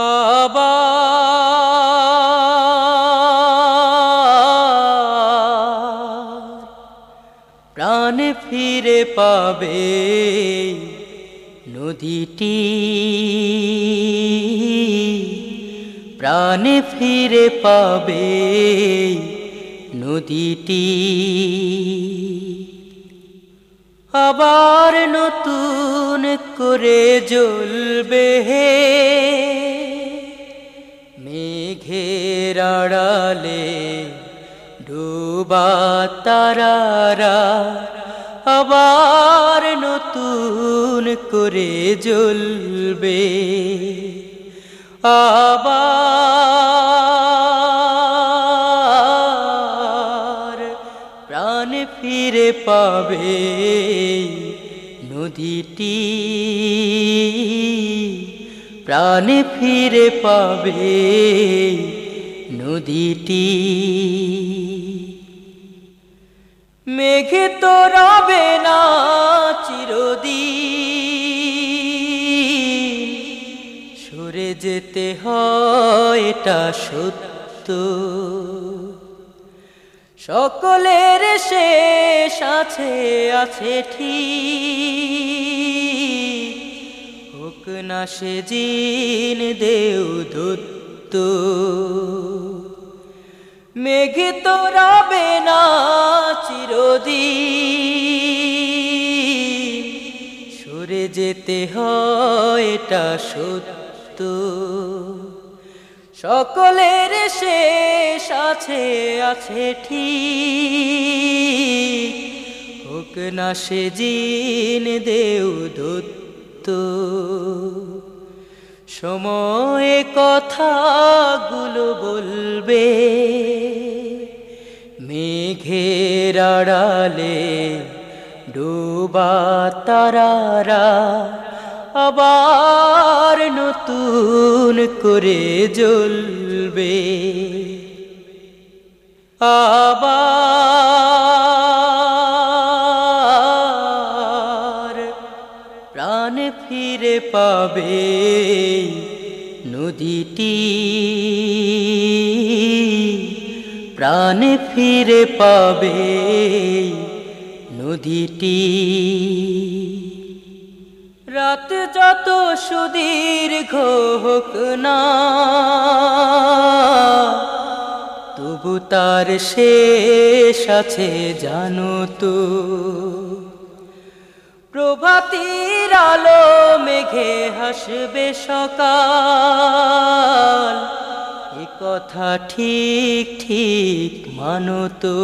আবার প্রাণ ফিরে পাবে নদীটি। প্রাণ ফিরে পাবে নদীটি। আবার নতুন করে জ্বলবে হে মেঘের আড়ালে ডুবা তারারা আবার নতুন করে জ্বলবে। আবার প্রাণ ফিরে পাবে নদীটি। প্রাণ ফিরে পাবে নদীটি। মেঘে তো রবে না চিরদিন। সরে যেতে হয় এটা সত্য। সকলের শেষ আছে আছে ঠিক। হোক না সে জিন দেউ দত্ত। মেঘে তো রবে না চিরদিন। সরে যেতে হয় এটা সত্য। সকলের শেষ আছে আছে ঠিক। হোক না সে জিন দেউ দত্ত। সময় কথাগুলো বলবে মেঘের আড়ালে ডোবা তারারা আবার নতুন করে জ্বলবে। আবার পাবে নদীটি। প্রাণ ফিরে পাবে নদীটি। রাত যত সুদীর্ঘ হোক না, তবু তার শেষ আছে জানো তো। প্রভাতির আলো মেঘে হাসবে সকাল। এ কথা ঠিক ঠিক মানো তো।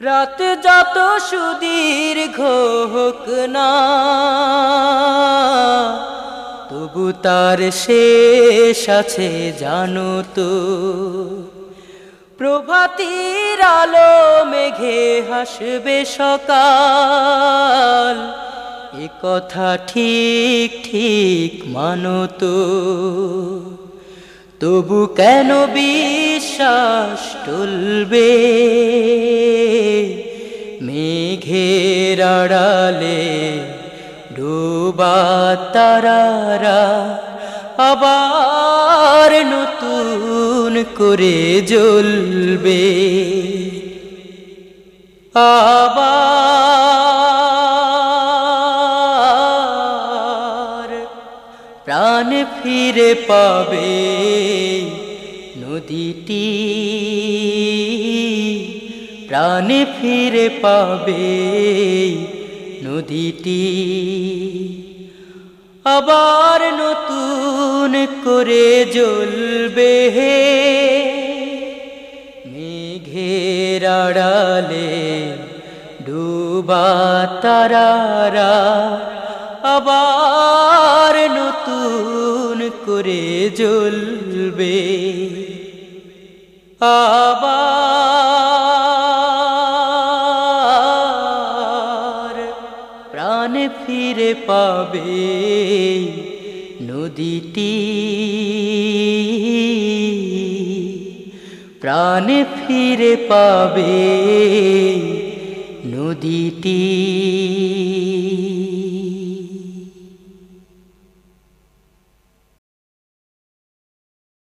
রাত যত সুদীর্ঘ হোক না, তবু তার শেষ আছে জানো তো। প্রভাতির আলো মেঘে হাসবে সকাল। এ কথা ঠিক ঠিক মানো তো। তবু কেন বিশ্বাস টলবে? মেঘের আড়ালে ডোবা তারারা, আবার করে জ্বলবে। আবার প্রাণ ফিরে পাবে নদীটি। প্রাণ ফিরে পাবে নদীটি। আবার নতুন করে জ্বলবে। হে আড়ালে ডুবা তারারা আবার নতুন করে জ্বলবে। আবার প্রাণ ফিরে পাবে নদীটি। প্রাণ ফিরে পাবে নদীটি।